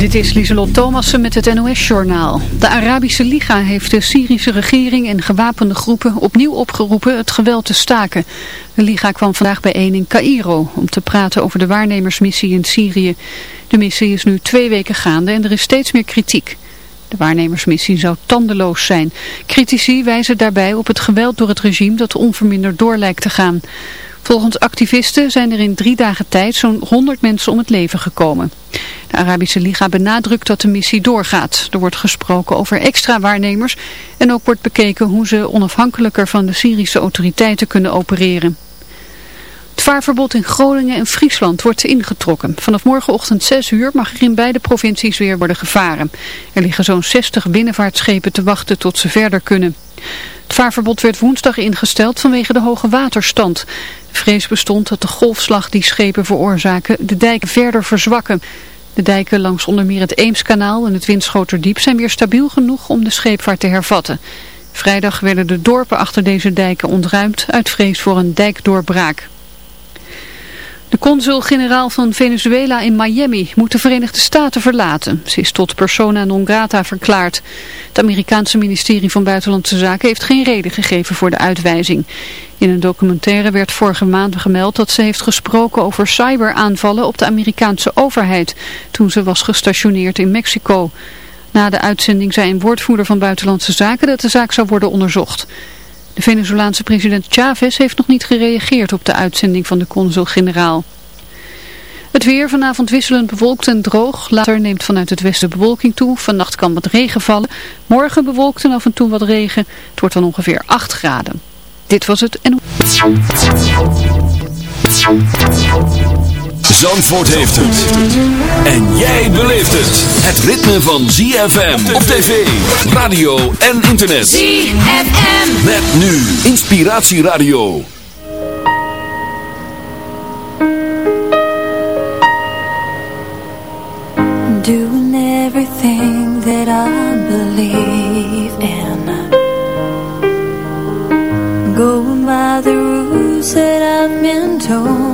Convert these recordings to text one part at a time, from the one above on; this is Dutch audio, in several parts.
Dit is Lieselot Thomassen met het NOS-journaal. De Arabische Liga heeft de Syrische regering en gewapende groepen opnieuw opgeroepen het geweld te staken. De Liga kwam vandaag bijeen in Cairo om te praten over de waarnemersmissie in Syrië. De missie is nu twee weken gaande en er is steeds meer kritiek. De waarnemersmissie zou tandeloos zijn. Critici wijzen daarbij op het geweld door het regime dat onverminderd door lijkt te gaan. Volgens activisten zijn er in drie dagen tijd zo'n 100 mensen om het leven gekomen. De Arabische Liga benadrukt dat de missie doorgaat. Er wordt gesproken over extra waarnemers en ook wordt bekeken hoe ze onafhankelijker van de Syrische autoriteiten kunnen opereren. Het vaarverbod in Groningen en Friesland wordt ingetrokken. Vanaf morgenochtend 6 uur mag er in beide provincies weer worden gevaren. Er liggen zo'n 60 binnenvaartschepen te wachten tot ze verder kunnen. Het vaarverbod werd woensdag ingesteld vanwege de hoge waterstand. Vrees bestond dat de golfslag die schepen veroorzaken de dijken verder verzwakken. De dijken langs onder meer het Eemskanaal en het Winschoterdiep zijn weer stabiel genoeg om de scheepvaart te hervatten. Vrijdag werden de dorpen achter deze dijken ontruimd uit vrees voor een dijkdoorbraak. De consul-generaal van Venezuela in Miami moet de Verenigde Staten verlaten. Ze is tot persona non grata verklaard. Het Amerikaanse ministerie van Buitenlandse Zaken heeft geen reden gegeven voor de uitwijzing. In een documentaire werd vorige maand gemeld dat ze heeft gesproken over cyberaanvallen op de Amerikaanse overheid toen ze was gestationeerd in Mexico. Na de uitzending zei een woordvoerder van Buitenlandse Zaken dat de zaak zou worden onderzocht. De Venezolaanse president Chavez heeft nog niet gereageerd op de uitzending van de consul-generaal. Het weer vanavond wisselend bewolkt en droog. Later neemt vanuit het westen bewolking toe. Vannacht kan wat regen vallen. Morgen bewolkt en af en toe wat regen. Het wordt dan ongeveer 8 graden. Dit was het en... Zandvoort heeft het. En jij beleeft het. Het ritme van ZFM op tv, radio en internet. ZFM. Met nu Inspiratieradio. Doing everything that I believe in. Going by the rules that I've been told.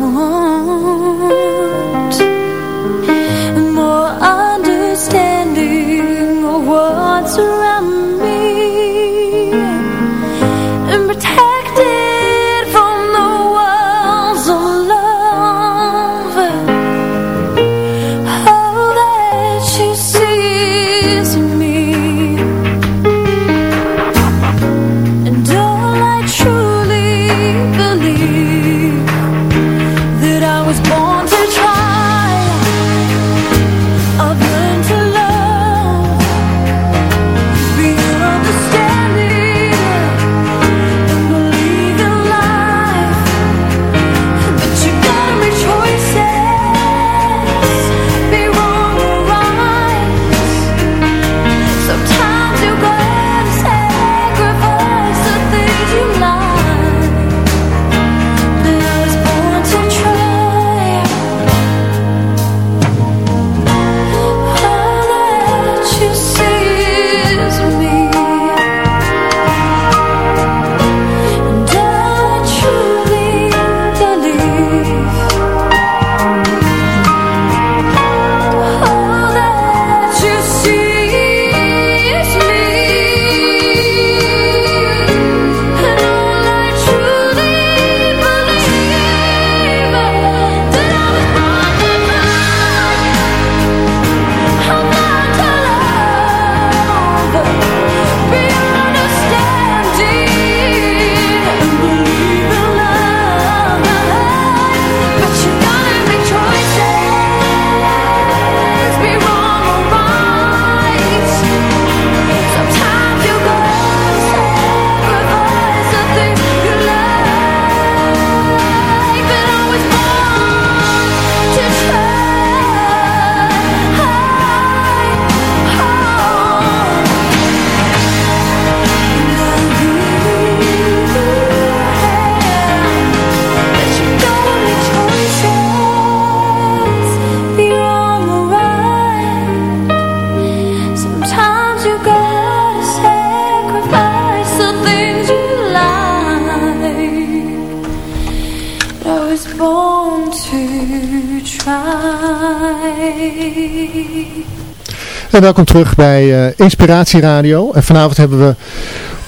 Welkom terug bij uh, Inspiratie Radio. En vanavond hebben we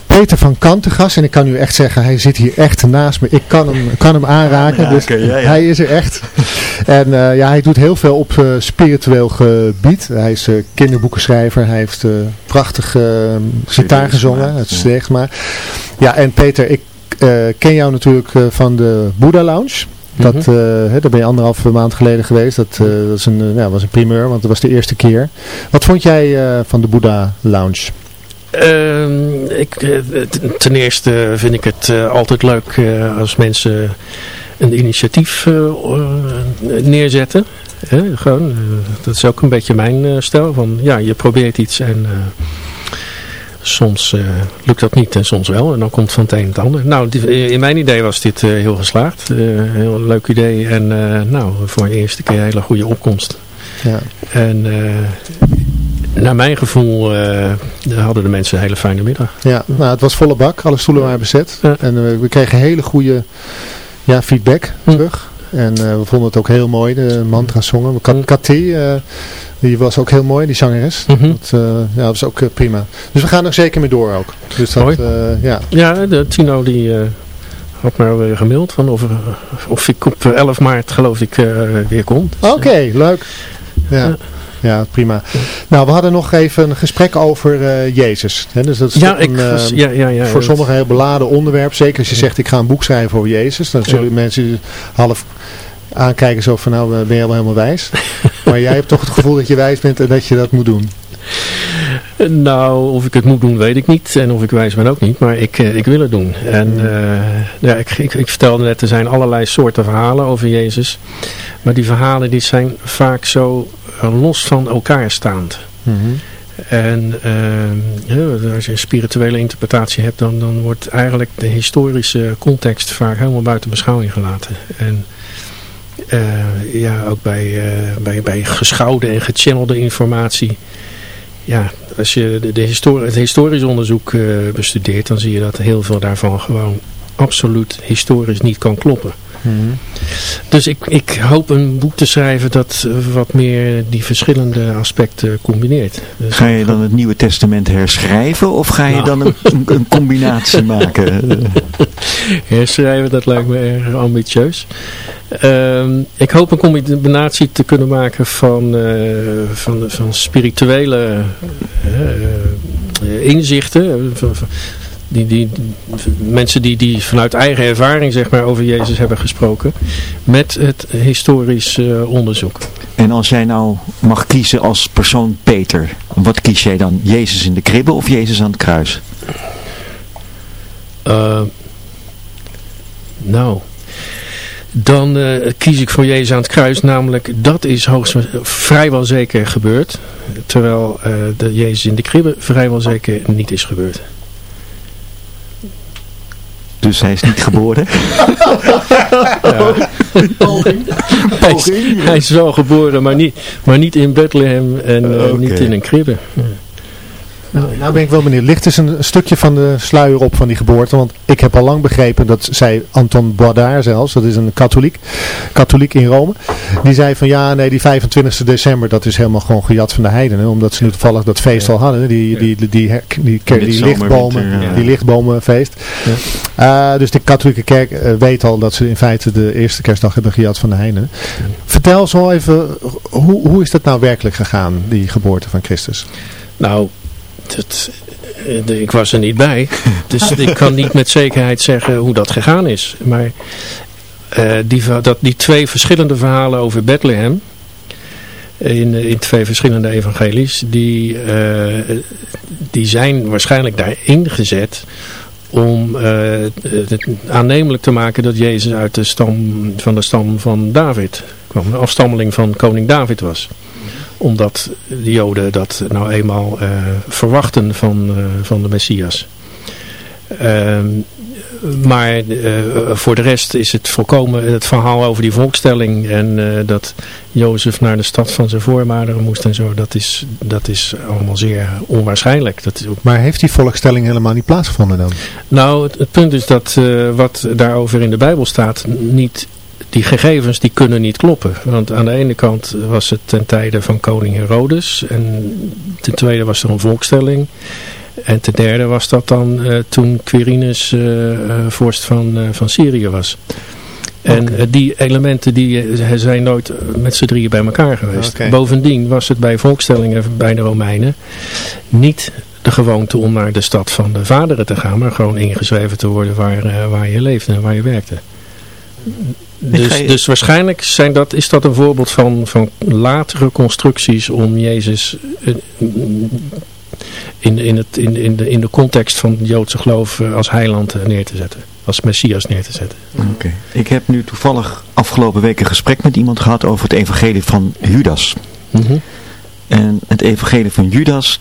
Peter van Kantengas. En ik kan u echt zeggen, hij zit hier echt naast me. Ik kan hem, kan hem aanraken. dus hij is er echt. En uh, ja, hij doet heel veel op uh, spiritueel gebied. Hij is uh, kinderboekenschrijver. Hij heeft prachtig gitaar gezongen. Het is maar. Ja, en Peter, ik ken jou natuurlijk van de Buddha Lounge. Dat, mm -hmm. daar ben je anderhalve maand geleden geweest. Dat, dat is een, ja, was een primeur, want dat was de eerste keer. Wat vond jij van de Buddha Lounge? Ehm, ik, eh, ten eerste vind ik het uh, altijd leuk uh, als mensen een initiatief neerzetten. gewoon, dat is ook een beetje mijn stijl. Van, ja, je probeert iets en soms lukt dat niet en soms wel. En dan komt van het een het ander. Nou, in mijn idee was dit heel geslaagd. een heel leuk idee. En nou, voor de eerste keer een hele goede opkomst. Ja. En naar mijn gevoel uh, hadden de mensen een hele fijne middag. Ja, nou, het was volle bak. Alle stoelen waren bezet. En uh, we kregen hele goede ja, feedback hm. terug. En uh, we vonden het ook heel mooi, de mantra zongen. Kat, hm. Katie, die was ook heel mooi, die zangeres. Mm -hmm. dat, ja, dat was ook prima. Dus we gaan er zeker mee door ook. Dus dat, ja. ja, de Tino die had mij weer gemaild van of, of ik op 11 maart geloof ik weer kom. Oké, leuk. Ja ja, prima. Nou, we hadden nog even een gesprek over uh, Jezus. Hè? Dus dat is ja, een, uh, ja, ja, ja, voor sommigen heel beladen onderwerp. Zeker als je zegt, ik ga een boek schrijven over Jezus. Dan zullen mensen half aankijken zo van, nou, ben je wel helemaal wijs. maar jij hebt toch het gevoel dat je wijs bent en dat je dat moet doen. Nou, of ik het moet doen weet ik niet. En of ik wijs ben ook niet. Maar ik, uh, ik wil het doen. En uh, ja, ik, ik, ik, vertelde net, er zijn allerlei soorten verhalen over Jezus. Maar die verhalen die zijn vaak zo los van elkaar staand. Mm -hmm. En uh, als je een spirituele interpretatie hebt, dan, dan wordt eigenlijk de historische context vaak helemaal buiten beschouwing gelaten. En uh, ja, ook bij, uh, bij, bij geschouwde en gechannelde informatie. Ja, als je de, de histori het historisch onderzoek bestudeert, dan zie je dat heel veel daarvan gewoon absoluut historisch niet kan kloppen. Dus ik, ik hoop een boek te schrijven dat wat meer die verschillende aspecten combineert. Dus ga je dan het Nieuwe Testament herschrijven of ga je nou. dan een, een, combinatie maken? herschrijven, dat lijkt me erg ambitieus. Ehm, ik hoop een combinatie te kunnen maken van, uh, van, van spirituele uh, inzichten, van, die, die, mensen die, die vanuit eigen ervaring zeg maar, over Jezus hebben gesproken. Met het historisch uh, onderzoek. En als jij nou mag kiezen als persoon Peter. Wat kies jij dan? Jezus in de kribbe of Jezus aan het kruis? Uh, nou... Dan uh, kies ik voor Jezus aan het kruis. Namelijk, dat is hoogst, vrijwel zeker gebeurd. Terwijl de Jezus in de kribbe vrijwel zeker niet is gebeurd. Dus hij is niet geboren? ja. Poging. Poging. Hij, is, wel geboren, maar niet, maar niet in Bethlehem en uh, niet in een kribbe. Ja. Nou, nou ben ik wel benieuwd. Ligt dus een stukje van de sluier op van die geboorte? Want ik heb al lang begrepen dat zij, Anton Boisdard zelfs, dat is een katholiek, katholiek in Rome. Die zei van ja, nee, die 25 december, dat is helemaal gewoon gejat van de heidenen. Omdat ze nu toevallig dat feest al hadden. Die, die, die, die, die, die, lichtbomen, die lichtbomenfeest. Uh, dus de katholieke kerk uh, weet al dat ze in feite de eerste kerstdag hebben gejat van de heidenen. Vertel zo even, hoe, hoe is dat nou werkelijk gegaan, die geboorte van Christus? Nou, dat, eh, ik was er niet bij. Dus ik kan niet met zekerheid zeggen hoe dat gegaan is. Maar uh, die, dat, die twee verschillende verhalen over Bethlehem. In, in twee verschillende evangelies. Die, uh, die zijn waarschijnlijk daarin gezet. Om het aannemelijk te maken dat Jezus uit de stam van de stam van David kwam. Een afstammeling van koning David was omdat de Joden dat nou eenmaal uh, verwachten van, uh, van de Messias. Uh, maar uh, voor de rest is het volkomen het verhaal over die volkstelling en dat Jozef naar de stad van zijn voormaderen moest en zo. Dat is, dat is allemaal zeer onwaarschijnlijk. Dat is ook... Maar heeft die volkstelling helemaal niet plaatsgevonden dan? Nou, het, het punt is dat wat daarover in de Bijbel staat niet die gegevens die kunnen niet kloppen. Want aan de ene kant was het ten tijde van koning Herodes. En ten tweede was er een volkstelling. En ten derde was dat dan uh, toen Quirinus uh, vorst van, van Syrië was. En die elementen die, zijn nooit met z'n drieën bij elkaar geweest. Bovendien was het bij volkstellingen bij de Romeinen niet de gewoonte om naar de stad van de vaderen te gaan. Maar gewoon ingeschreven te worden waar, waar je leefde en waar je werkte. Dus, dus waarschijnlijk zijn dat, is dat een voorbeeld van, van latere constructies om Jezus eh, in, in, het, in, in, de, in de context van het Joodse geloof eh, als heiland eh, neer te zetten. Als Messias neer te zetten. Oké. Ik heb nu toevallig afgelopen week een gesprek met iemand gehad over het evangelie van Judas. Mhm. En het evangelie van Judas,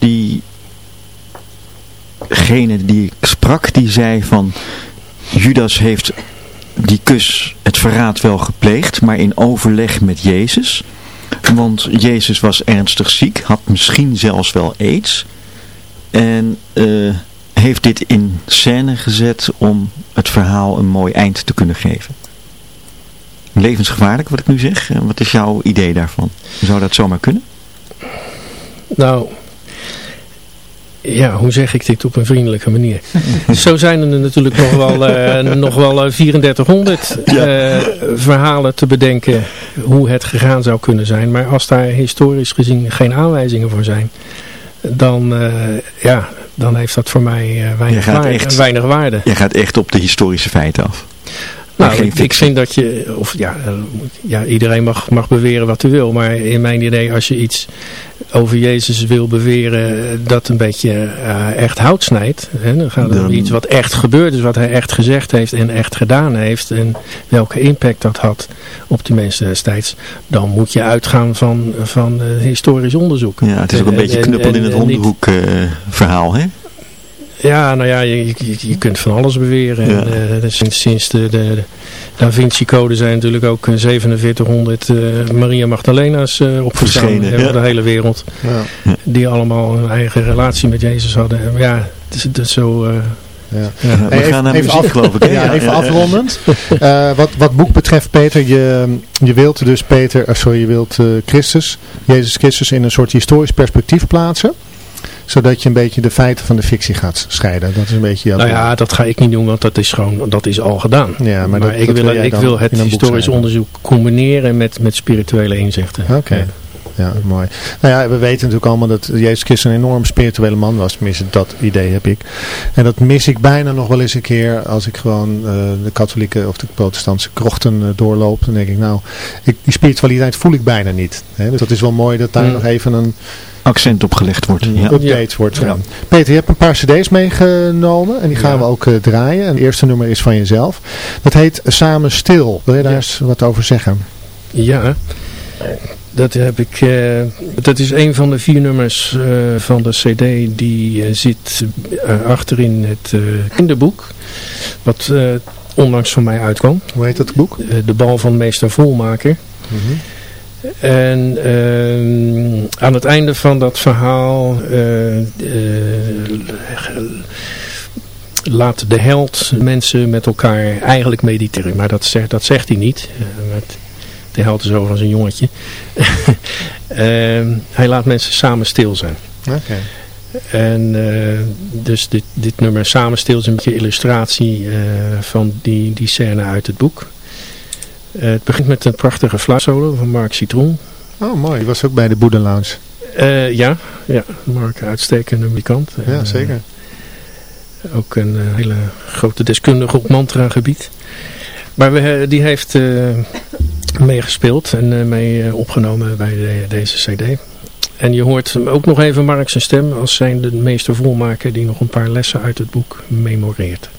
diegene die ik sprak, die zei van... Judas heeft die kus, het verraad wel gepleegd, maar in overleg met Jezus. Want Jezus was ernstig ziek, had misschien zelfs wel aids. En uh, heeft dit in scène gezet om het verhaal een mooi eind te kunnen geven. Levensgevaarlijk wat ik nu zeg. Wat is jouw idee daarvan? Zou dat zomaar kunnen? Nou, ja, hoe zeg ik dit op een vriendelijke manier? Zo zijn er natuurlijk nog wel, uh, nog wel 3400 uh, eh, verhalen te bedenken hoe het gegaan zou kunnen zijn. Maar als daar historisch gezien geen aanwijzingen voor zijn, dan, uh, ja, dan heeft dat voor mij weinig, waarde, echt, weinig waarde. Je gaat echt op de historische feiten af. Nou, ik, ik, vind dat je, of ja, ja iedereen mag, mag beweren wat hij wil, maar in mijn idee als je iets over Jezus wil beweren dat een beetje uh, echt hout snijdt. Hè? Dan gaat het om iets wat echt gebeurd is, wat hij echt gezegd heeft en echt gedaan heeft. En welke impact dat had op de mensen destijds. Dan moet je uitgaan van, van uh, historisch onderzoek. Ja, het is ook een beetje knuppel in het hondenhoek uh, verhaal, hè? Ja, nou ja, je, je, je kunt van alles beweren. Ja. En, uh, sinds, sinds de, de, Da Vinci Code zijn natuurlijk ook 4700 uh, eh, Maria Magdalena's uh, opgestaan over de hele wereld. Ja. Die allemaal een eigen relatie met Jezus hadden. Ja, het is, het is zo... Uh, ja. Ja, we even, gaan naar even af, geloof ik. Ja, even afrondend. Uh, wat, wat boek betreft, Peter, je, je wilt dus Peter, sorry, je wilt uh, Christus, Jezus Christus in een soort historisch perspectief plaatsen zodat je een beetje de feiten van de fictie gaat scheiden. Dat is een beetje Nou ja, dat ga ik niet doen, want dat is gewoon, dat is al gedaan. Ja, maar, dat, ik, wil, ik wil het historisch onderzoek combineren met, met spirituele inzichten. Oké. Ja. Mooi. Nou ja, we weten natuurlijk allemaal dat Jezus Christus een enorm spirituele man was. Tenminste, dat idee heb ik. En dat mis ik bijna nog wel eens een keer als ik gewoon uh, de katholieke of de protestantse krochten uh, doorloop. Dan denk ik, nou, ik, die spiritualiteit voel ik bijna niet. Hè? Dus dat is wel mooi dat daar mm. nog even een accent op gelegd wordt. Ja. Update wordt gedaan. Peter, je hebt een paar cd's meegenomen en die gaan we ook uh, draaien. En het eerste nummer is van jezelf. Dat heet Samen Stil. Wil je daar eens wat over zeggen? Ja, dat heb ik. Uh, dat is een van de vier nummers uh, van de cd die zit achterin het kinderboek. Wat onlangs van mij uitkwam. Hoe heet dat boek? de bal van meester Volmaker. Mm en uh, aan het einde van dat verhaal laat de held mensen met elkaar eigenlijk mediteren. Maar dat zegt, dat zegt hij niet. De held is overigens een jongetje. Ehm, hij laat mensen samen stil zijn. Okay. En dus dit, dit nummer Samen stil is een beetje illustratie van die, die scène uit het boek. Eh, het begint met een prachtige fluitsolo van Mark Citroen. Oh mooi, die was ook bij de Boeddha Lounge. Ja, ja, Mark uitstekende muzikant. Ja, zeker. Ook een hele grote deskundige op mantra gebied. Maar we, die heeft meegespeeld en mee opgenomen bij de, deze cd. En je hoort ook nog even Mark zijn stem als zijn de meester volmaker die nog een paar lessen uit het boek memoreert.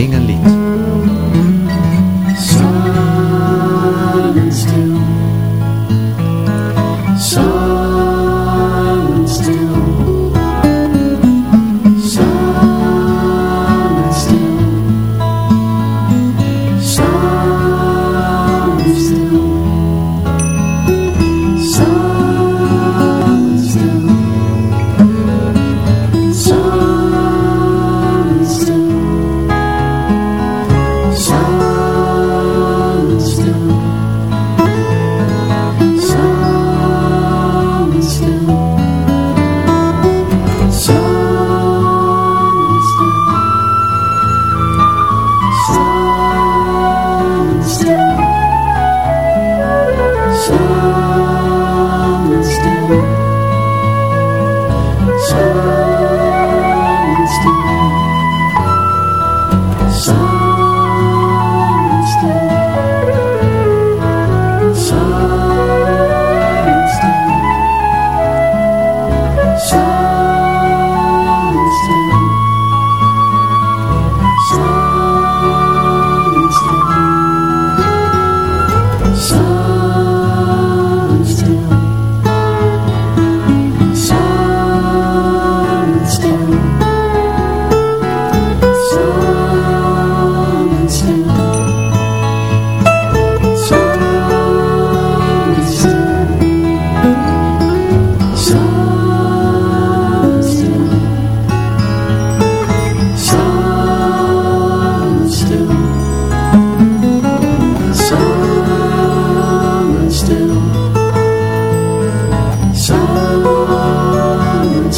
Zing een lied.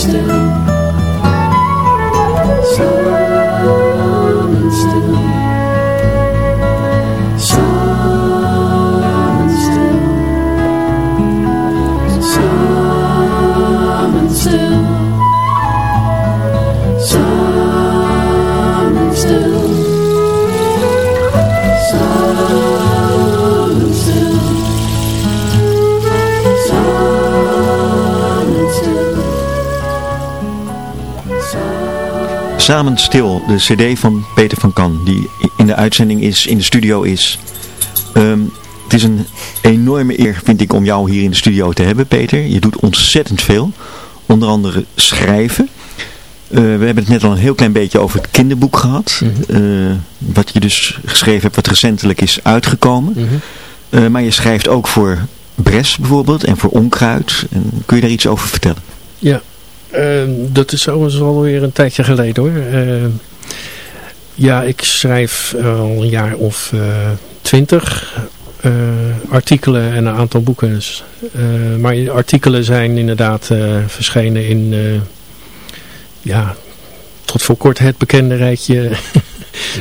Still. Samen stil, de cd van Peter van Kan, die in de uitzending is, in de studio is. Ehm, het is een enorme eer, vind ik, om jou hier in de studio te hebben, Peter. Je doet ontzettend veel. Onder andere schrijven. Eh, we hebben het net al een heel klein beetje over het kinderboek gehad. Eh, wat je dus geschreven hebt, wat recentelijk is uitgekomen. Eh, maar je schrijft ook voor Bres bijvoorbeeld en voor Onkruid. En kun je daar iets over vertellen? Ja, ehm, dat is overigens alweer een tijdje geleden hoor. Ehm, ja, ik schrijf al een jaar of eh, twintig eh, artikelen en een aantal boeken. Dus, eh, maar artikelen zijn inderdaad verschenen in, ja, tot voor kort het bekende rijtje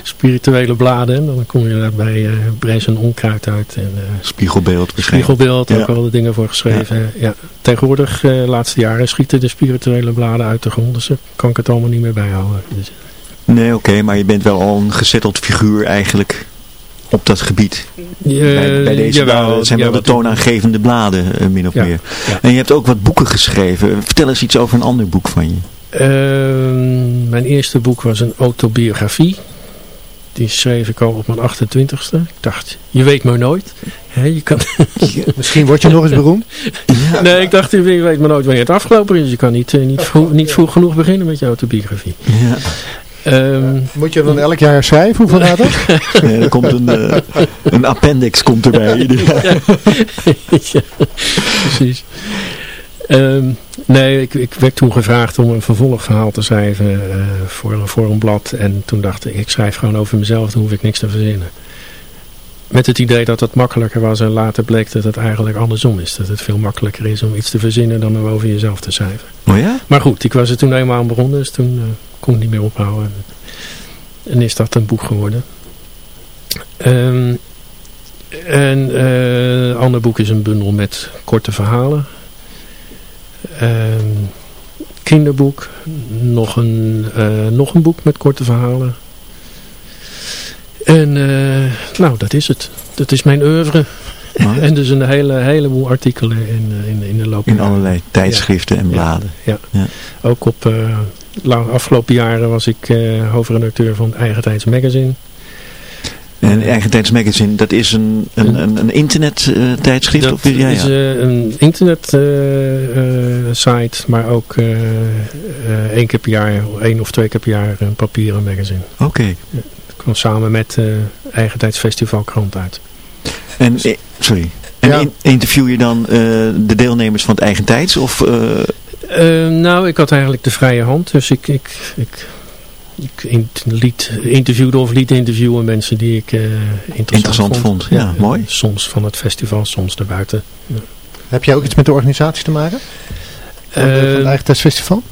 spirituele bladen. En dan kom je daar bij uh, Bres en Onkruid uit. En, eh, Spiegelbeeld beschreven. Spiegelbeeld, ook Ja. al de dingen voor geschreven. Ja. Tegenwoordig, eh, de laatste jaren, schieten de spirituele bladen uit de grond. Dus daar kan ik het allemaal niet meer bijhouden. Dus, Nee, oké, maar je bent wel al een gezetteld figuur eigenlijk op dat gebied. bij, bij deze bladen het zijn wel de toonaangevende bladen, eh, min of Ja, meer. ja. En je hebt ook wat boeken geschreven. Vertel eens iets over een ander boek van je. Ehm, mijn eerste boek was een autobiografie. Die schreef ik al op mijn 28ste. Ik dacht, je weet maar nooit. Je kan... Misschien word je nog eens beroemd. nee, ik dacht, je weet maar nooit wanneer het afgelopen is. Je kan niet, eh, niet, vroeg, niet vroeg genoeg beginnen met je autobiografie. Ja. Ehm, Moet je dan elk jaar schrijven? Hoeveel gaat dat? Nee, er komt een, eh, een appendix komt erbij. ja, precies. Ehm, nee, ik, ik, werd toen gevraagd om een vervolgverhaal te schrijven uh, voor, voor een blad. En toen dacht ik, ik schrijf gewoon over mezelf, dan hoef ik niks te verzinnen. Met het idee dat het makkelijker was en later bleek dat het eigenlijk andersom is. Dat het veel makkelijker is om iets te verzinnen dan om over jezelf te schrijven. Oh ja? Maar goed, ik was er toen eenmaal aan begonnen, dus toen uh, kon ik niet meer ophouden. En is dat een boek geworden. Um, en uh, een ander boek is een bundel met korte verhalen. Um, kinderboek. Nog een, uh, nog een boek met korte verhalen. En uh, nou, dat is het. Dat is mijn oeuvre. en dus een hele, heleboel artikelen in, in, in de loop In allerlei tijdschriften ja. en bladen. Ja, ja. ook op uh, afgelopen jaren was ik uh, hoofdredacteur van Eigen Tijds Magazine. En Eigen Tijds Magazine, dat is een, een, een, een internet uh, tijdschrift? Dat of, ja, ja. is een internet site, maar ook één keer per jaar, één of twee keer per jaar een papieren magazine. Oké. Okay. kwam samen met uh, Eigen Tijdsfestival Krant uit. En, sorry, en ja. interview je dan uh, de deelnemers van het Eigen Tijds? Of, uh... uh, nou, ik had eigenlijk de vrije hand, dus ik, ik, ik, ik in, liet, interviewde of liet interviewen mensen die ik interessant, interessant vond. vond. Ja, mooi. Soms van het festival, soms daarbuiten. Ja. Heb jij ook iets met de organisatie te maken? Van, van het Eigen Tijdsfestival?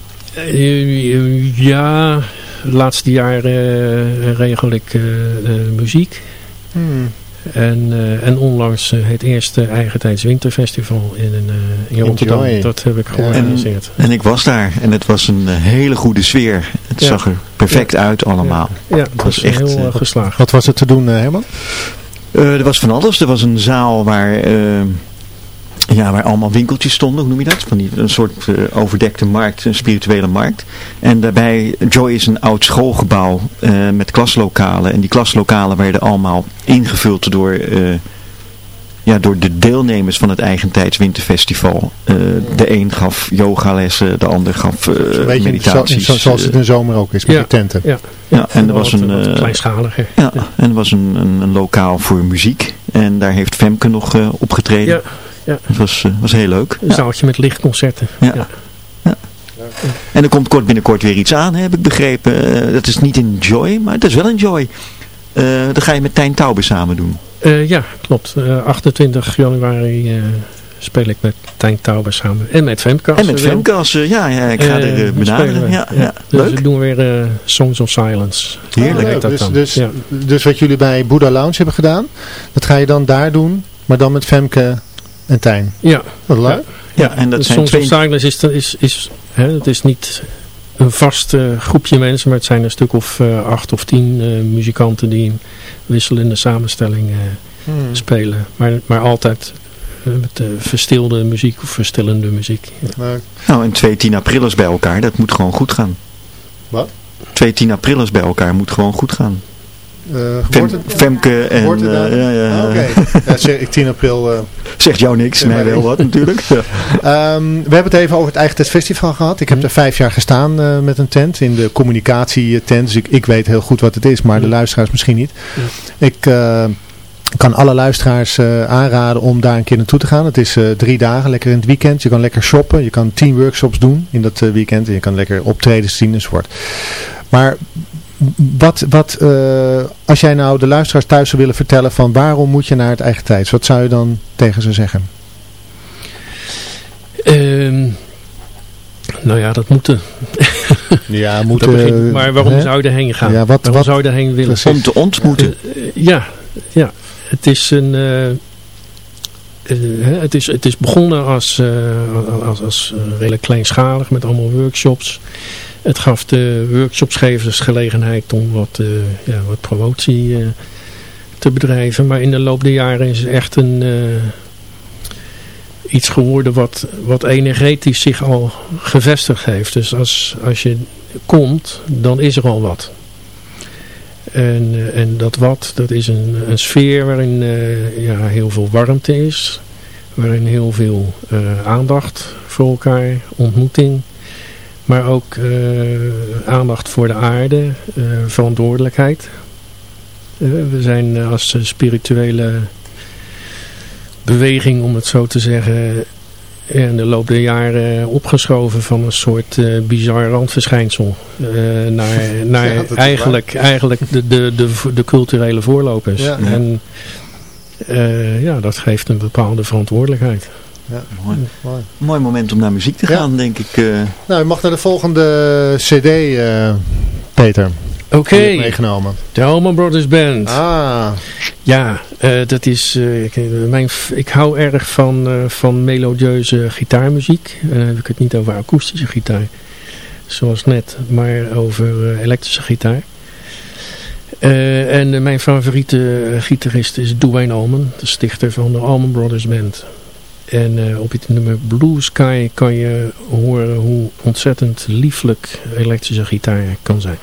ja, de laatste jaren regel ik muziek. Hmm. En, uh, en onlangs uh, het eerste Eigentijds Winterfestival in, uh, in Rotterdam. Enjoy. Dat heb ik georganiseerd. En, en, ik was daar en het was een hele goede sfeer. Het ja. zag er perfect ja. uit allemaal. Ja, ja het was, was echt heel geslaagd. Wat was er te doen Herman? er was van alles. Er was een zaal waar ja, waar allemaal winkeltjes stonden, hoe noem je dat? Van die, een soort uh, overdekte markt, een spirituele markt. En daarbij, Joy is een oud schoolgebouw uh, met klaslokalen. En die klaslokalen werden allemaal ingevuld door, uh, ja, door de deelnemers van het Eigentijds Winterfestival. de een gaf yogalessen, de ander gaf meditaties. Zo, zoals het in de zomer ook is, met ja, de tenten. Ja, ja, ja en er was wat, een... Wat kleinschaliger. Ja, en er was een, een, een, lokaal voor muziek. En daar heeft Femke nog opgetreden. Ja. Ja. Het was, uh, was heel leuk. Een zaaltje met lichtconcerten. Ja. ja. ja. En er komt kort binnenkort weer iets aan, heb ik begrepen. Uh, dat is niet in Joy, maar het is wel in Joy. Uh, dat ga je met Tijn Taube samen doen. ja, klopt. 28 januari speel ik met Tijn Taube samen. En met Femke. En met Femke, als, ja, ja, ik ga er benaderen. Ja, ja. Dus leuk. we doen weer Songs of Silence. Heerlijk. Oh, dus, dus, ja. dus wat jullie bij Buddha Lounge hebben gedaan, dat ga je dan daar doen, maar dan met Femke en Tijn. Ja. Wat leuk. Ja, ja en dat zijn Songs twee... of Silence is, is, is hè, het is niet een vast uh, groepje mensen, maar het zijn een stuk of uh, acht of tien uh, muzikanten die in wisselende samenstelling hmm. spelen. Maar, maar altijd met verstilde muziek of verstillende muziek. Ja. Nou, en twee 10 aprilers bij elkaar, dat moet gewoon goed gaan. Wat? Twee 10 aprilers bij elkaar moet gewoon goed gaan. Uh, Fem, Femke en... Uh, ja, ja. Oké, okay. ja, ik 10 april... Zegt jou niks, mij wel wat natuurlijk. Um, we hebben het even over het eigen festival gehad. Ik heb er vijf jaar gestaan met een tent in de communicatietent. Dus ik, ik weet heel goed wat het is, maar de luisteraars misschien niet. Ik kan alle luisteraars aanraden om daar een keer naartoe te gaan. Het is drie dagen, lekker in het weekend. Je kan lekker shoppen, je kan tien workshops doen in dat weekend. En je kan lekker optredens zien enzovoort. Maar wat, wat uh, als jij nou de luisteraars thuis zou willen vertellen van waarom moet je naar het eigen tijds, wat zou je dan tegen ze zeggen? Um, nou ja, dat moeten. ja, moeten. Begint, maar waarom hè? zou je erheen gaan? Ja, wat, waarom wat, zou je erheen willen? Precies. Om te ontmoeten. Uh, uh, ja, ja, het is een... Uh, het, is, het is begonnen als, als, als redelijk kleinschalig met allemaal workshops. Het gaf de workshopsgevers gelegenheid om wat, uh, ja, wat promotie uh, te bedrijven. Maar in de loop der jaren is het echt een, uh, iets geworden wat, wat energetisch zich al gevestigd heeft. Dus als, als je komt, dan is er al wat. En, en dat wat, dat is een, een sfeer waarin ja, heel veel warmte is. Waarin heel veel aandacht voor elkaar, ontmoeting... Maar ook uh, aandacht voor de aarde, uh, verantwoordelijkheid. Uh, we zijn als spirituele beweging, om het zo te zeggen, En de loop der jaren opgeschoven van een soort uh, bizar randverschijnsel. Uh, naar naar eigenlijk, eigenlijk de, de, de, de culturele voorlopers. Ja. En uh, ja, dat geeft een bepaalde verantwoordelijkheid. Ja, mooi. mooi. mooi moment om naar muziek te gaan, denk ik. Nou, je mag naar de volgende cd, Peter. Oké. Okay. meegenomen. De Allman Brothers Band. Ah. Ja, uh, dat is... Uh, ik, mijn, ik hou erg van, uh, van melodieuze gitaarmuziek. En dan heb ik het niet over akoestische gitaar. Zoals net. Maar over elektrische gitaar. en mijn favoriete gitarist is Dwayne Allman. De stichter van de Allman Brothers Band. En op het nummer Blue Sky kan je horen hoe ontzettend lieflijk elektrische gitaar kan zijn.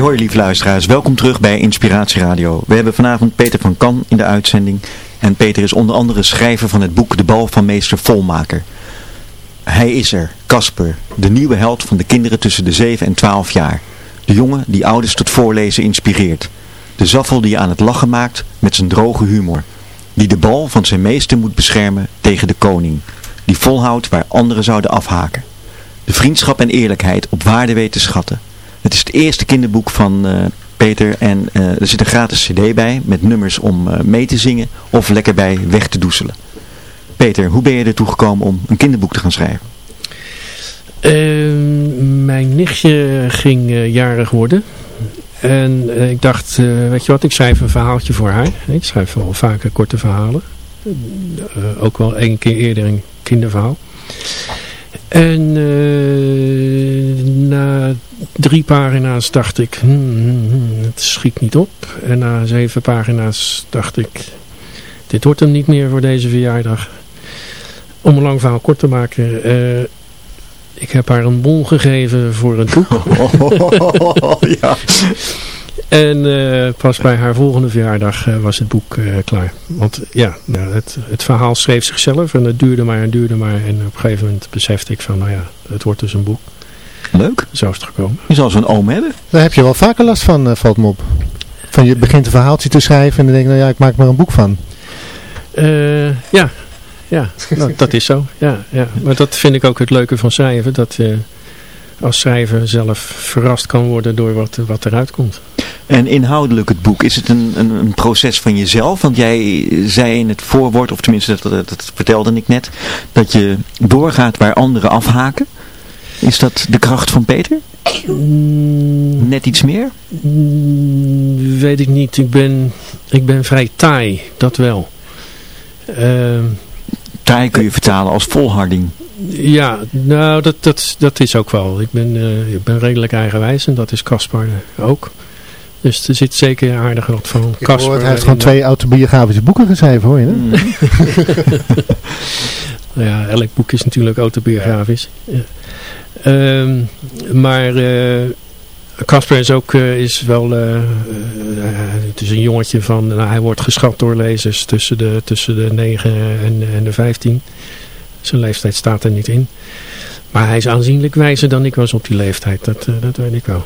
Hoi lieve luisteraars, welkom terug bij Inspiratie Radio. We hebben vanavond Peter van Kan in de uitzending. En Peter is onder andere schrijver van het boek De Bal van Meester Volmaker. Hij is er, Casper, de nieuwe held van de kinderen tussen de 7 en 12 jaar. De jongen die ouders tot voorlezen inspireert. De zaffel die je aan het lachen maakt met zijn droge humor. Die de bal van zijn meester moet beschermen tegen de koning. Die volhoudt waar anderen zouden afhaken. De vriendschap en eerlijkheid op waarde weet te schatten. Het is het eerste kinderboek van uh, Peter en uh, er zit een gratis cd bij met nummers om uh, mee te zingen of lekker bij weg te doezelen. Peter, hoe ben je ertoe gekomen om een kinderboek te gaan schrijven? Ehm, mijn nichtje ging jarig worden. En ik dacht, weet je wat, ik schrijf een verhaaltje voor haar. Ik schrijf wel vaker korte verhalen. ook wel één keer eerder een kinderverhaal. En uh, na drie pagina's dacht ik, hmm, hmm, hmm, het schiet niet op. En na zeven pagina's dacht ik, dit wordt hem niet meer voor deze verjaardag. Om een lang verhaal kort te maken, uh, ik heb haar een bon gegeven voor een boek. ja. En uh, pas bij haar volgende verjaardag uh, was het boek uh, klaar. Want ja, nou, het, het verhaal schreef zichzelf en het duurde maar en duurde maar. En op een gegeven moment besefte ik van, nou ja, het wordt dus een boek. Leuk. Zo is het gekomen. Je zal zo'n oom hebben. Daar heb je wel vaker last van, valt me op. Van je begint een verhaaltje te schrijven en dan denk je, nou ja, ik maak er een boek van. ja, ja nou, dat is zo. Ja, ja. Maar dat vind ik ook het leuke van schrijven. Dat je als schrijver zelf verrast kan worden door wat, wat eruit komt. En inhoudelijk het boek, is het een, een, een, proces van jezelf? Want jij zei in het voorwoord, of tenminste dat, dat, vertelde ik net, dat je doorgaat waar anderen afhaken. Is dat de kracht van Peter? Net iets meer? Weet ik niet. Ik ben, ik ben vrij taai, dat wel. Uh, taai kun je vertalen als volharding. Ja, nou dat, dat, dat is ook wel. Ik ben, uh, ik ben redelijk eigenwijs en dat is Caspar ook. Dus er zit zeker aardig wat van Caspar. Hij heeft gewoon twee autobiografische boeken geschreven hoor je. Mm. nou ja, elk boek is natuurlijk autobiografisch. Ja. Um, maar Casper uh, is ook uh, is wel, uh, het is een jongetje van, nou, hij wordt geschat door lezers tussen de, tussen de 9 en, en de 15. Zijn leeftijd staat er niet in. Maar hij is aanzienlijk wijzer dan ik was op die leeftijd, dat, dat weet ik wel.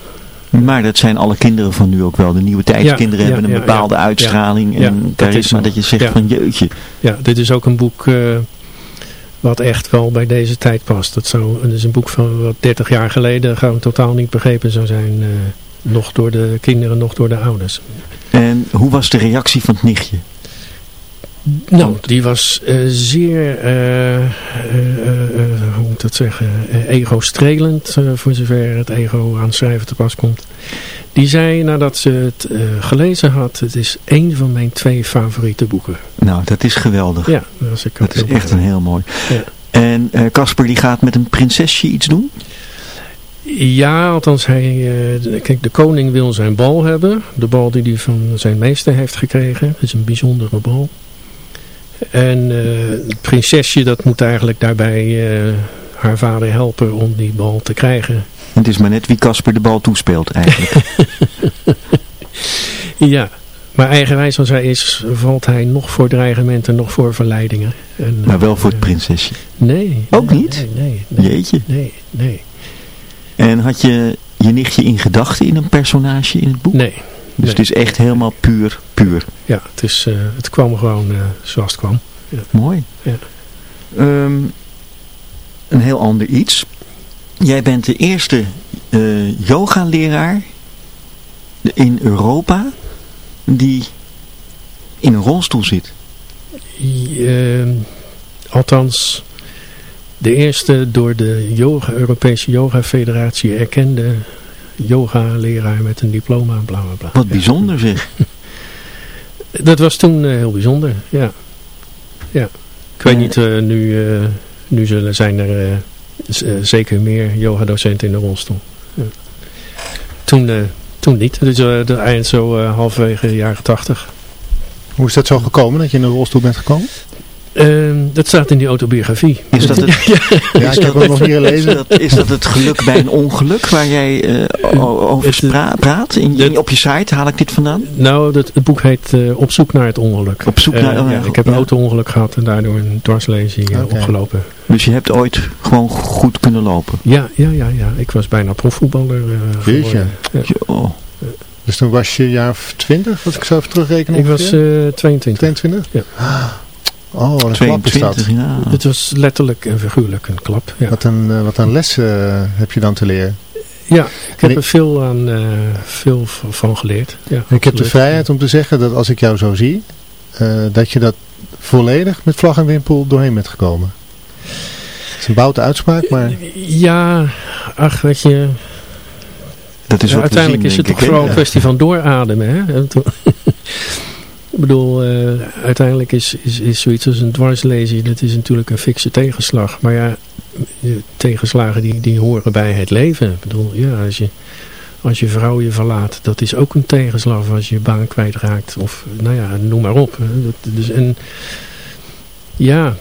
Maar dat zijn alle kinderen van nu ook wel. De nieuwe tijdskinderen hebben een bepaalde uitstraling en charisma dat je zegt van jeutje. Ja, dit is ook een boek uh, wat echt wel bij deze tijd past. Dat, zou, het is een boek van wat 30 jaar geleden gewoon totaal niet begrepen zou zijn. Uh, nog door de kinderen, nog door de ouders. En hoe was de reactie van het nichtje? Nou, die was uh, zeer, uh, uh, hoe moet ik dat zeggen, ego-strelend, voor zover het ego aan schrijven te pas komt. Die zei nadat ze het gelezen had, het is één van mijn twee favoriete boeken. Nou, dat is geweldig. Ja, dat is, dat is echt een heel mooi. Ja. En Casper die gaat met een prinsesje iets doen? Ja, althans, hij, kijk, de koning wil zijn bal hebben. De bal die hij van zijn meester heeft gekregen. Het is een bijzondere bal. En uh, het prinsesje dat moet eigenlijk daarbij uh, haar vader helpen om die bal te krijgen. Het is maar net wie Casper de bal toespeelt eigenlijk. ja, maar eigenwijs als hij is, valt hij nog voor dreigementen, nog voor verleidingen. En, maar wel voor het prinsesje? Nee. Ook niet? Nee, nee, Jeetje. Nee, nee. En had je je nichtje in gedachten in een personage in het boek? Nee, dus het is echt helemaal puur, puur. Ja, het, is, uh, het kwam gewoon uh, zoals het kwam. Ja. Mooi. Ja. Um, een heel ander iets. Jij bent de eerste uh, yoga-leraar in Europa die in een rolstoel zit. Uh, althans, de eerste door de yoga, Europese Yoga Federatie erkende yoga-leraar met een diploma, bla bla bla. Wat bijzonder zeg. Dat was toen uh, heel bijzonder, ja. Ja. Ik weet niet, uh, nu, uh, nu zullen, zijn er zeker meer yoga-docenten in de rolstoel. Ja. Toen, toen niet, dus de eind zo halverwege de jaren tachtig. Hoe is dat zo gekomen, dat je in een rolstoel bent gekomen? Uh, dat staat in die autobiografie. Is dat het, ja, ja, ik heb hem nog niet gelezen. Is dat, is dat het geluk bij een ongeluk waar jij uh, over praat? In, op je site haal ik dit vandaan? Nou, dat, het boek heet uh, Op zoek naar het ongeluk. Op zoek naar, oh, ja, Ik heb een auto-ongeluk gehad en daardoor een dwarslezing okay. opgelopen. Dus je hebt ooit gewoon goed kunnen lopen? Ja, ja, ja. ja. Ik was bijna profvoetballer Weet je? Oh. Dus toen was je jaar 20, als ik zo even terugreken? Ik was 22. 22? Ja. Oh, een 22, klap is dat. Ja. Het was letterlijk en figuurlijk een klap. Ja. Wat, een, uh, wat een les uh, heb je dan te leren? Ja, ik heb ik, er veel, aan, uh, veel van geleerd. Ja, ik heb de vrijheid om te zeggen dat als ik jou zo zie, dat je dat volledig met vlag en wimpel doorheen bent gekomen. Het is een boute uitspraak, maar... Ja, ach, weet je... Dat is ja, uiteindelijk zien, is het toch vooral een kwestie van doorademen. Hè? Ik bedoel, uh, uiteindelijk is, is, is zoiets als een dwarslezing, dat is natuurlijk een fikse tegenslag. Maar ja, tegenslagen die, die horen bij het leven. Ik bedoel, ja, als je, als je vrouw je verlaat, dat is ook een tegenslag als je je baan kwijtraakt. Of, nou ja, noem maar op. Dat, dus, en ja,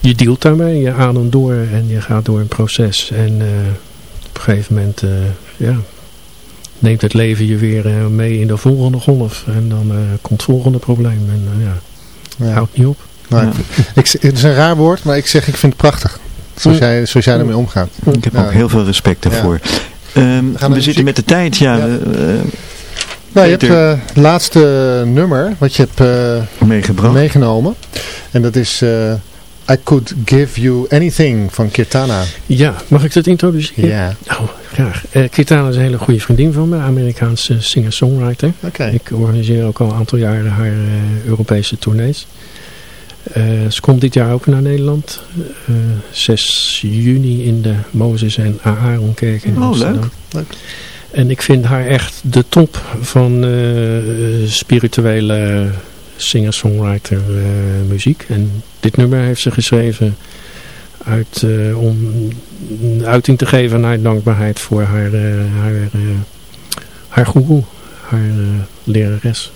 je dealt daarmee, je ademt door en je gaat door een proces. En uh, op een gegeven moment, uh, ja, neemt het leven je weer uh, mee in de volgende golf. En dan uh, komt het volgende probleem. En uh, ja, ja. houdt niet op. Nou, ja. ik, het is een raar woord, maar ik zeg ik vind het prachtig. Zoals, jij, zoals jij ermee omgaat. Ik heb ook heel veel respect daarvoor. Um, we, we zitten met de tijd, ja. ja. nou, je hebt het laatste nummer wat je hebt meegebracht. meegenomen. En dat is... I Could Give You Anything van Kirtana. Ja, mag ik dat introduceren? Ja. Oh, graag. Uh, Kirtana is een hele goede vriendin van me, Amerikaanse singer-songwriter. Okay. Ik organiseer ook al een aantal jaren haar uh, Europese tournees. Uh, ze komt dit jaar ook naar Nederland. 6 juni in de Mozes en Aaronkerk in oh, Amsterdam. Leuk. leuk. En ik vind haar echt de top van spirituele singer-songwriter muziek. En dit nummer heeft ze geschreven uit, uh, om uiting te geven naar dankbaarheid voor haar, uh, haar, uh, haar goeroe, haar lerares.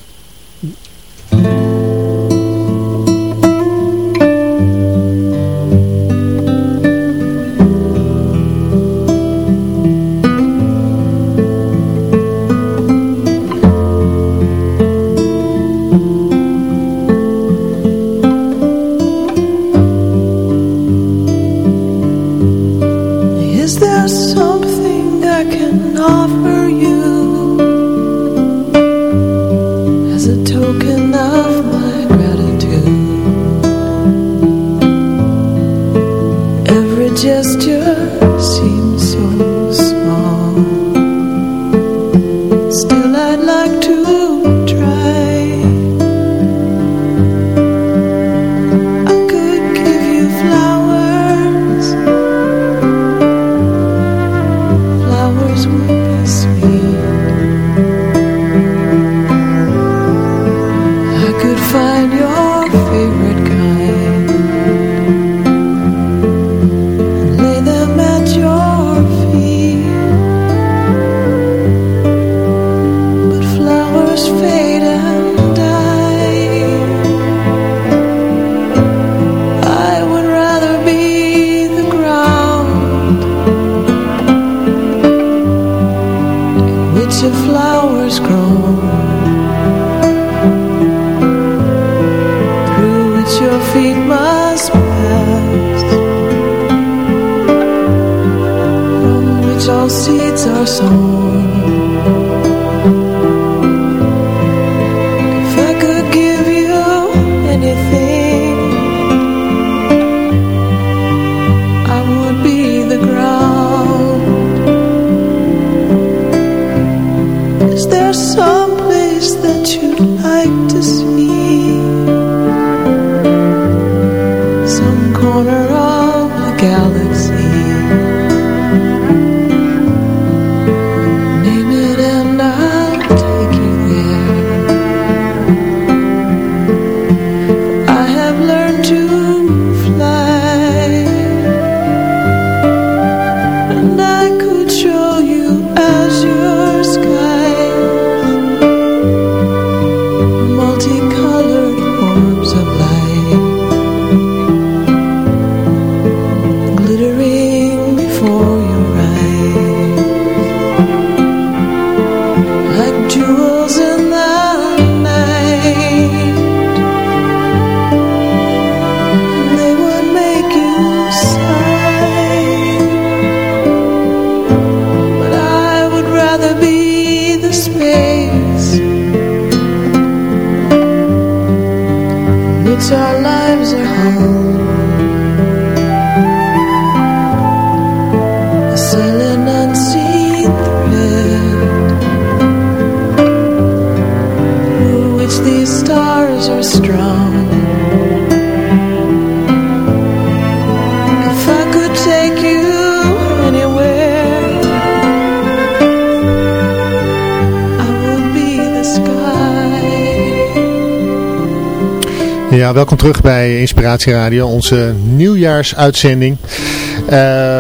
that Ja, welkom terug bij Inspiratie Radio, onze nieuwjaarsuitzending. Uh,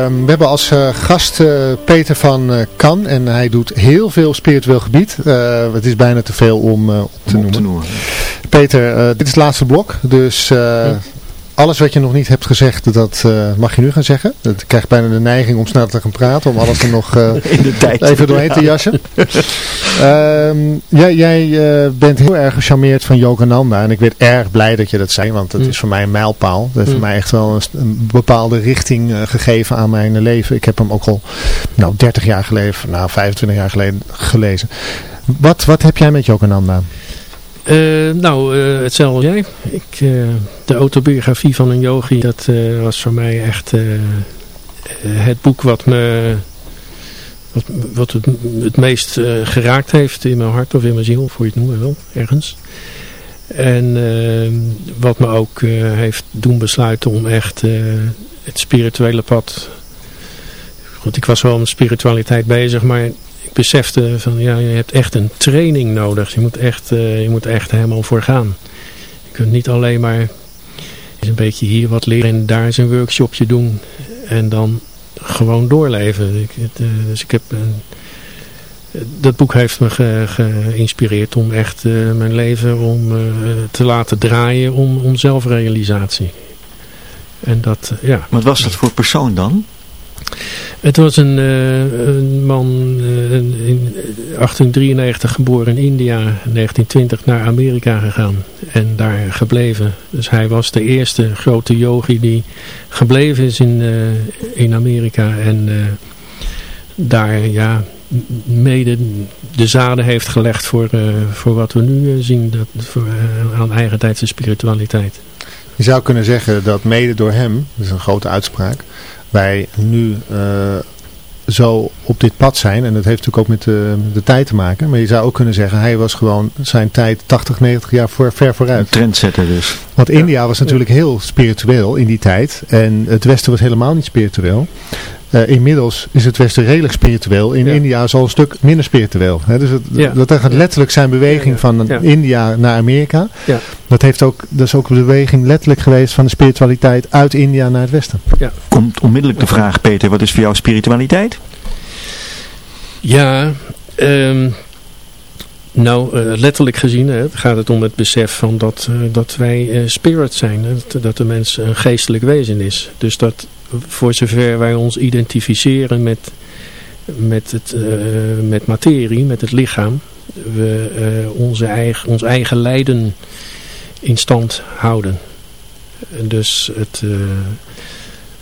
we hebben als uh, gast uh, Peter van uh, Kan en hij doet heel veel spiritueel gebied. het is bijna te veel om op te noemen. Te noemen. Peter, dit is het laatste blok, dus ja alles wat je nog niet hebt gezegd, dat uh, mag je nu gaan zeggen. Ik krijg bijna de neiging om snel te gaan praten, om alles er nog uh, even doorheen te jassen. um, jij, jij uh, bent heel erg gecharmeerd van Yogananda en ik ben erg blij dat je dat zei, want het mm. is voor mij een mijlpaal. Dat heeft mm. voor mij echt wel een, een bepaalde richting gegeven aan mijn leven. Ik heb hem ook al nou, 30 jaar geleden, nou 25 jaar geleden gelezen. Wat, wat heb jij met Yogananda? Uh, nou, uh, hetzelfde jij. Ik, uh, de autobiografie van een yogi, dat was voor mij echt het boek wat me wat, wat het, het meest geraakt heeft in mijn hart of in mijn ziel, voor je het noemen wel, ergens. En wat me ook heeft doen besluiten om echt het spirituele pad... Goed, ik was wel met spiritualiteit bezig, maar besefte van ja, je hebt echt een training nodig. Je moet echt, uh, je moet echt helemaal voor gaan. Je kunt niet alleen maar een beetje hier wat leren en daar eens een workshopje doen. En dan gewoon doorleven. Ik, het, uh, dus ik heb... Dat boek heeft me ge, geïnspireerd om echt mijn leven om, te laten draaien om, om zelfrealisatie. En dat, ja. Wat was dat voor persoon dan? Het was een, uh, een man uh, in 1893 geboren in India, 1920 naar Amerika gegaan en daar gebleven. Dus hij was de eerste grote yogi die gebleven is in, uh, in Amerika en daar ja, mede de zaden heeft gelegd voor, voor wat we nu zien dat, voor, aan eigentijdse spiritualiteit. Je zou kunnen zeggen dat mede door hem, dat is een grote uitspraak, wij nu uh, zo op dit pad zijn. En dat heeft natuurlijk ook met de, de, tijd te maken. Maar je zou ook kunnen zeggen, hij was gewoon zijn tijd 80, 90 jaar voor, ver vooruit. Een trendsetter dus. Want India was natuurlijk heel spiritueel in die tijd. En het Westen was helemaal niet spiritueel. Uh, inmiddels is het Westen redelijk spiritueel. In India is al een stuk minder spiritueel. Hè? Dus het, dat gaat letterlijk zijn beweging van India naar Amerika. Dat, heeft ook, dat is ook een beweging letterlijk geweest van de spiritualiteit uit India naar het Westen. Komt onmiddellijk de vraag, Peter, wat is voor jou spiritualiteit? Ja, um, nou, uh, letterlijk gezien hè, gaat het om het besef van dat, uh, dat wij uh, spirit zijn. Dat de mens een geestelijk wezen is. Dus dat voor zover wij ons identificeren met, met, het, met materie, met het lichaam, we onze eigen, ons eigen lijden in stand houden. Dus het,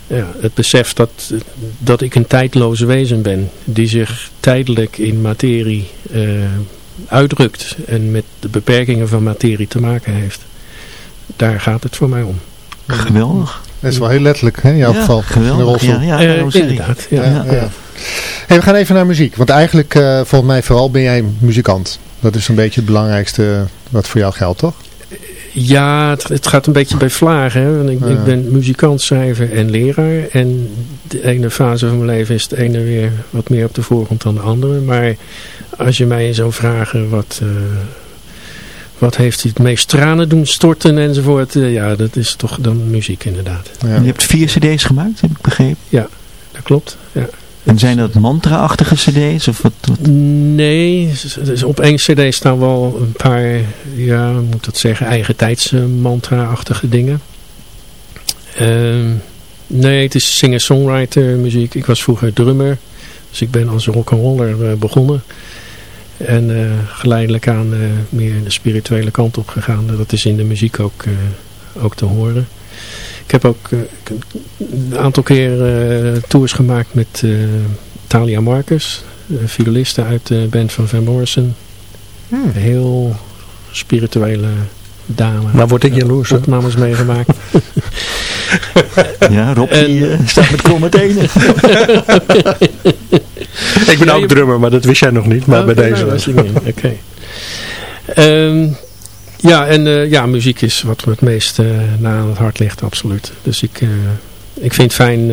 ja, het besef dat, dat ik een tijdloze wezen ben, die zich tijdelijk in materie uitdrukt en met de beperkingen van materie te maken heeft. Daar gaat het voor mij om. Geweldig. Dat is wel heel letterlijk, hè, jouw ja, geval. Geweldig, ja, ja, uh, inderdaad. Ja. Ja, Hey, we gaan even naar muziek, want eigenlijk, uh, volgens mij vooral ben jij muzikant. Dat is een beetje het belangrijkste wat voor jou geldt, toch? Ja, het, het, gaat een beetje bij vlagen. Hè? Ik, ik, ben muzikant, schrijver en leraar. En de ene fase van mijn leven is het ene weer wat meer op de voorgrond dan de andere. Maar als je mij zou vragen wat, uh, wat heeft hij het meest tranen doen storten enzovoort. Uh, ja, dat is toch dan muziek inderdaad. Ja. Je hebt vier cd's gemaakt, heb ik begrepen? Ja, dat klopt. Ja. En zijn dat mantra-achtige cd's? Of wat, wat? Nee, dus op één cd staan wel een paar, ja, moet dat zeggen, eigen tijdse mantra-achtige dingen. Uh, nee, het is singer-songwriter muziek. Ik was vroeger drummer, dus ik ben als rock'n'roller uh, begonnen. En uh, geleidelijk aan uh, meer de spirituele kant op gegaan. Dat is in de muziek ook, ook te horen. Ik heb ook een aantal keer tours gemaakt met Talia Marcus. violiste uit de band van Van Morrison. Hmm. Heel spirituele dame. Maar word ik jaloers? Opnames meegemaakt. ja, Rob die, uh, staat met kromme tenen. ik ben ook drummer, maar dat wist jij nog niet. Maar bij deze. Oké. Ehm, ja, en uh, ja, muziek is wat me het meest uh, na aan het hart ligt, absoluut. Dus ik, uh, ik vind het fijn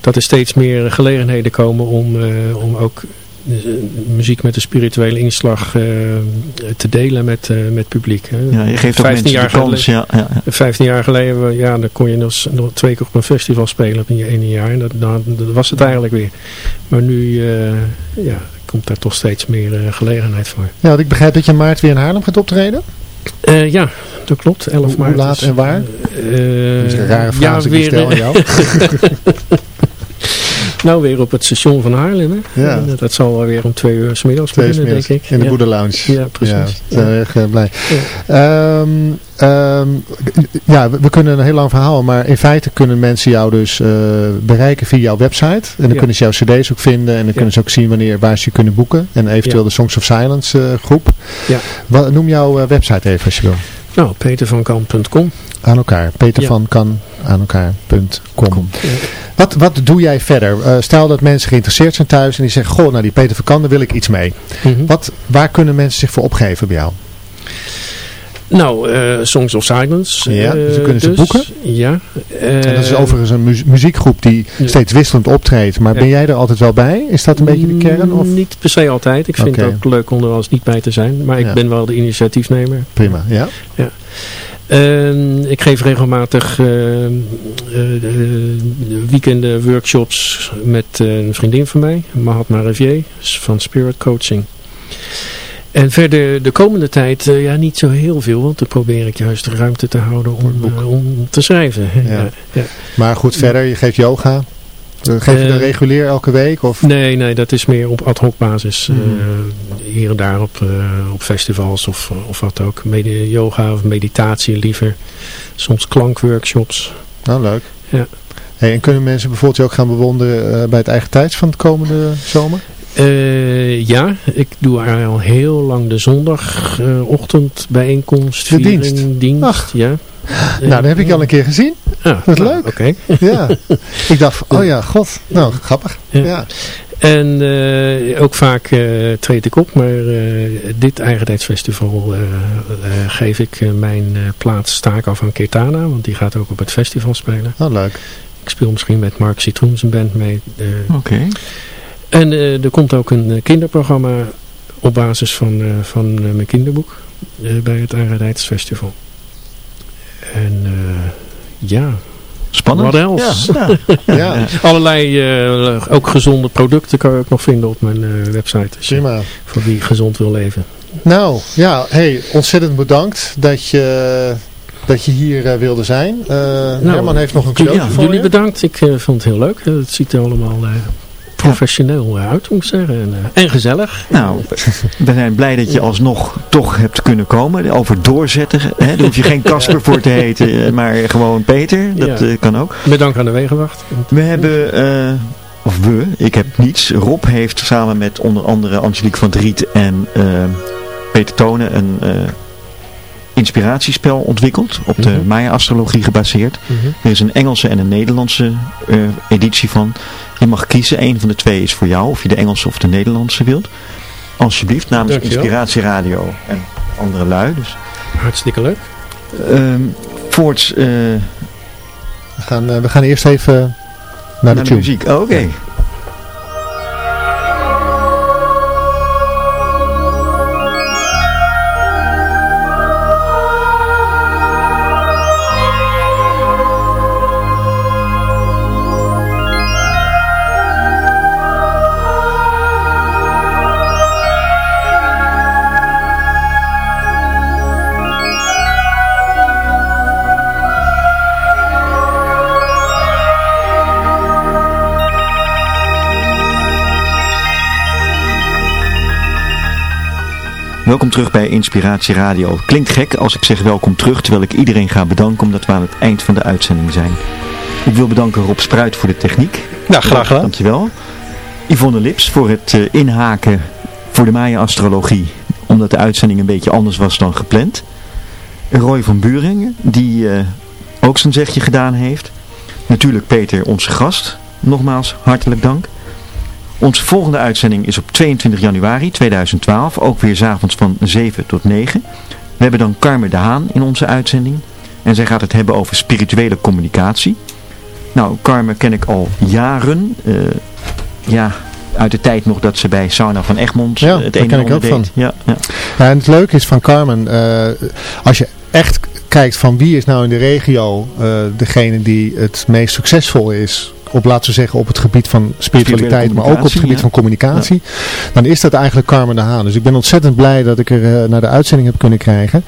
dat er steeds meer gelegenheden komen om, om ook muziek met een spirituele inslag te delen met, met het publiek. Hè. Ja, je geeft 15 jaar kans, ja, ja, 15 jaar geleden, ja, dan kon je nog, nog twee keer op een festival spelen in je ene jaar. En dat, dat, dat was het eigenlijk weer. Maar nu, ja, komt daar toch steeds meer uh, gelegenheid voor. Ja, want ik begrijp dat je maart weer in Haarlem gaat optreden. Uh, ja, dat klopt. 11 hoe, maart. Hoe laat en waar? Uh, dat is een rare vraag ja, weer, ik stel aan jou. nou, weer op het station van Haarlem. Hè? Ja. En, dat zal wel weer om twee uur s middags beginnen, denk ik. In de ja. Boedelounge. Ja, precies. Ja, zijn erg uh, blij. Ja. Um, um, ja, we, we, kunnen een heel lang verhaal, maar in feite kunnen mensen jou dus uh, bereiken via jouw website. En dan kunnen ze jouw cd's ook vinden en dan kunnen ze ook zien wanneer, waar ze je kunnen boeken. En eventueel de Songs of Silence uh, groep. Ja. Wat, noem jouw website even als je wil. Nou, petervankamp.com. Aan elkaar. Petervankan aan elkaar.com. Wat, wat doe jij verder? Uh, stel dat mensen geïnteresseerd zijn thuis en die zeggen, goh, nou die Peter van Kan, daar wil ik iets mee. Mm -hmm. wat, waar kunnen mensen zich voor opgeven bij jou? Nou, uh, Songs of Silence. Ja, dus dan kunnen dus, ze boeken. Ja. Uh, en dat is overigens een mu muziekgroep die ja. steeds wisselend optreedt. Maar ja. ben jij er altijd wel bij? Is dat een beetje de kern? Of? Niet per se altijd. Ik vind okay. het ook leuk om er wel eens niet bij te zijn. Maar ik ja. ben wel de initiatiefnemer. Prima, ja. ja. Uh, ik geef regelmatig uh, uh, weekenden workshops met een vriendin van mij, Mahatma Rivier, van Spirit Coaching. En verder de komende tijd uh, ja, niet zo heel veel, want dan probeer ik juist de ruimte te houden om, uh, om te schrijven. Ja. Ja, ja. Maar goed, verder, je geeft yoga. Geef je dat regulier elke week? Of? Nee, nee, dat is meer op ad hoc basis. Mm. hier en daar op, op festivals of, of wat ook. Medi yoga of meditatie liever. Soms klankworkshops. Nou, leuk. Ja. Hey, en kunnen mensen bijvoorbeeld je ook gaan bewonderen bij het eigen tijds van de komende zomer? Uh, ja, ik doe al heel lang de zondagochtend uh, bijeenkomst. De dienst? dienst Ach. ja. Nou, dat heb ik al een keer gezien. Ah, dat is nou, leuk. Oké. Okay. ja. Ik dacht, oh ja, god. Nou, grappig. Ja. ja. En uh, ook vaak uh, treed ik op, maar uh, dit Eigentijdsfestival geef ik mijn plaats staak af aan Ketana, want die gaat ook op het festival spelen. Oh, leuk. Ik speel misschien met Mark Citroen zijn band mee. Oké. Okay. En uh, er komt ook een kinderprogramma op basis van, uh, van uh, mijn kinderboek bij het Aardheidsfestival. En ja, Spannend. Wat else? Ja. ja. ja. Allerlei ook gezonde producten kan je ook nog vinden op mijn website. Dus Prima. Voor wie gezond wil leven. Nou, ja, hey, ontzettend bedankt dat je dat je hier uh, wilde zijn. Uh, nou, Herman heeft nog een cadeau ja, voor Jullie je. bedankt. Ik uh, vond het heel leuk. Het ziet er allemaal professioneel uit, moet ik zeggen. En, en gezellig. Nou, we zijn blij dat je alsnog toch hebt kunnen komen. Over doorzetten. Hè? Daar hoef je geen Casper voor te heten, maar gewoon Peter. Dat ja. kan ook. Met dank aan de Wegenwacht. We hebben... of we, ik heb niets. Rob heeft samen met onder andere Angelique van Driet en Peter Tonen een inspiratiespel ontwikkeld, op de -hmm. Maya-astrologie gebaseerd. Mm -hmm. Er is een Engelse en een Nederlandse editie van. Je mag kiezen, een van de twee is voor jou, of je de Engelse of de Nederlandse wilt. Alsjeblieft, namens Dankjewel. Inspiratieradio en andere lui. Dus. Hartstikke leuk. Um, voorts... Uh, we, gaan, uh, we gaan eerst even naar, naar de, de muziek. Oh, Oké. Okay. Welkom terug bij Inspiratie Radio. Klinkt gek als ik zeg welkom terug, terwijl ik iedereen ga bedanken omdat we aan het eind van de uitzending zijn. Ik wil bedanken Rob Spruit voor de techniek. Ja, graag gedaan. Dankjewel. Yvonne Lips voor het uh, inhaken voor de Maya-astrologie, omdat de uitzending een beetje anders was dan gepland. Roy van Buringen, die uh, ook zijn zegje gedaan heeft. Natuurlijk Peter, onze gast. Nogmaals, hartelijk dank. Onze volgende uitzending is op 22 januari 2012, ook weer s'avonds van 7 tot 9. We hebben dan Carmen de Haan in onze uitzending. En zij gaat het hebben over spirituele communicatie. Nou, Carmen ken ik al jaren. Uh, ja, uit de tijd nog dat ze bij Sauna van Egmond ja, het ene ken ik ook van. Ja, ja. en het leuke is van Carmen, uh, als je echt kijkt van wie is nou in de regio uh, degene die het meest succesvol is op, laten we zeggen, op het gebied van spiritualiteit, maar ook op het gebied van communicatie, dan is dat eigenlijk Carmen de Haan. Dus ik ben ontzettend blij dat ik er uh, naar de uitzending heb kunnen krijgen.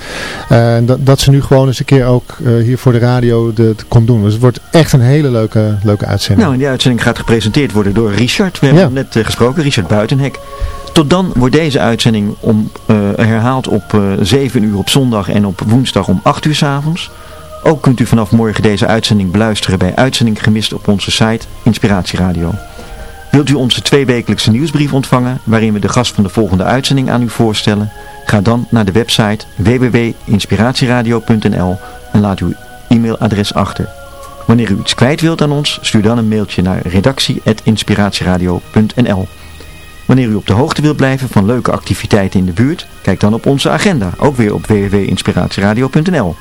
Uh, dat, dat ze nu gewoon eens een keer ook uh, hier voor de radio de, de, komt doen. Dus het wordt echt een hele leuke, leuke uitzending. Nou, en die uitzending gaat gepresenteerd worden door Richard. We hebben net gesproken, Richard Buitenhek. Tot dan wordt deze uitzending om, herhaald op 7 uur op zondag en op woensdag om 8 uur s avonds. Ook kunt u vanaf morgen deze uitzending beluisteren bij Uitzending Gemist op onze site Inspiratieradio. Wilt u onze tweewekelijkse nieuwsbrief ontvangen waarin we de gast van de volgende uitzending aan u voorstellen? Ga dan naar de website www.inspiratieradio.nl en laat uw e-mailadres achter. Wanneer u iets kwijt wilt aan ons, stuur dan een mailtje naar redactie.inspiratieradio.nl Wanneer u op de hoogte wilt blijven van leuke activiteiten in de buurt, kijk dan op onze agenda, ook weer op www.inspiratieradio.nl.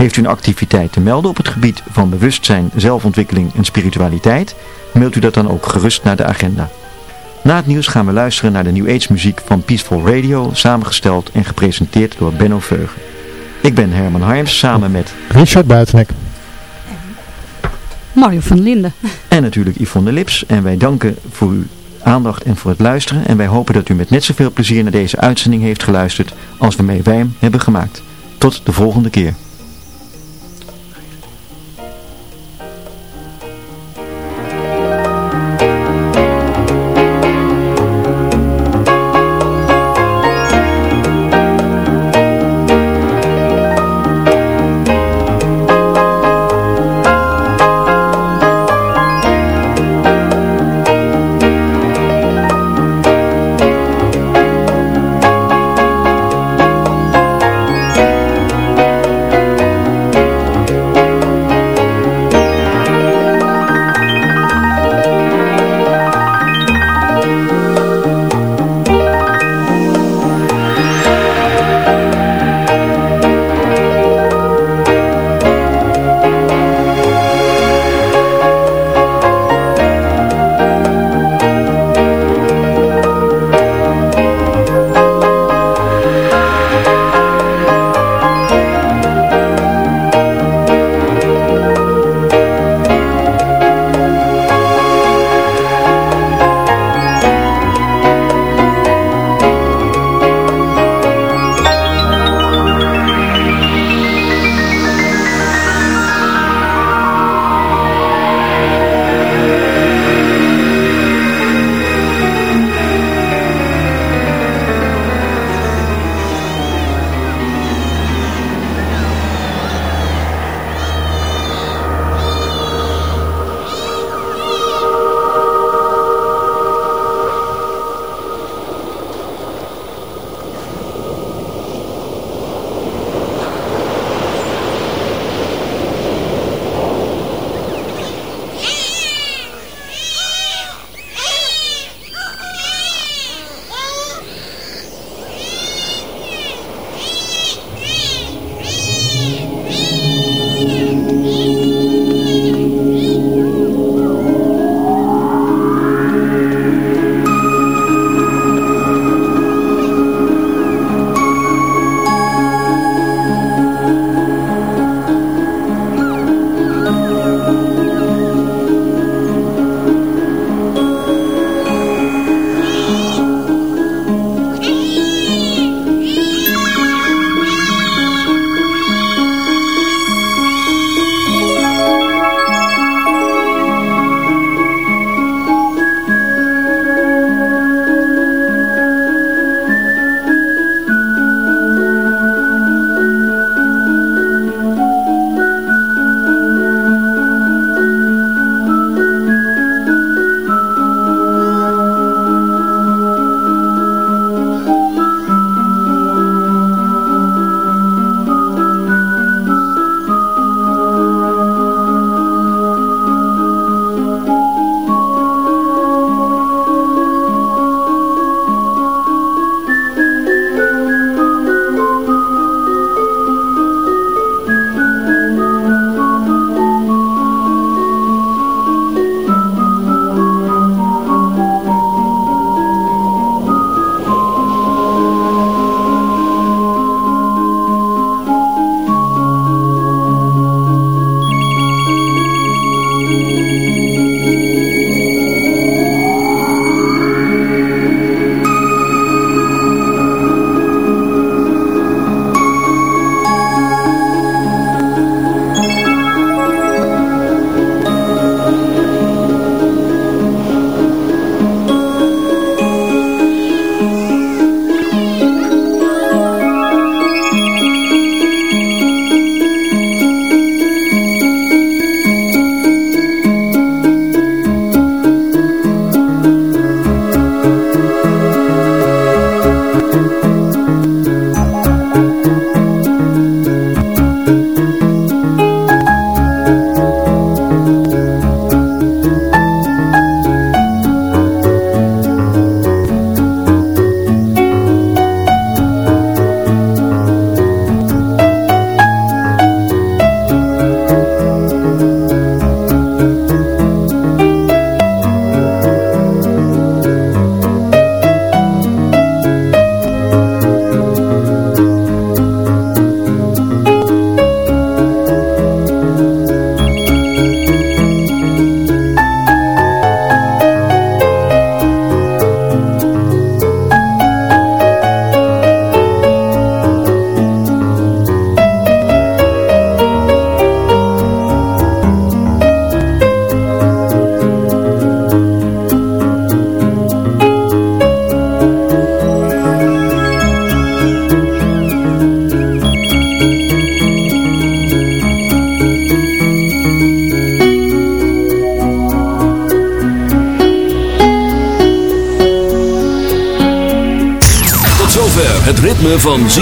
Heeft u een activiteit te melden op het gebied van bewustzijn, zelfontwikkeling en spiritualiteit? Mailt u dat dan ook gerust naar de agenda. Na het nieuws gaan we luisteren naar de New Age muziek van Peaceful Radio, samengesteld en gepresenteerd door Benno Veugen. Ik ben Herman Harms, samen met Richard Buitenek. Mario van Linden. En natuurlijk Yvonne Lips. En wij danken voor uw aandacht en voor het luisteren. En wij hopen dat u met net zoveel plezier naar deze uitzending heeft geluisterd als we mee wij hem hebben gemaakt. Tot de volgende keer.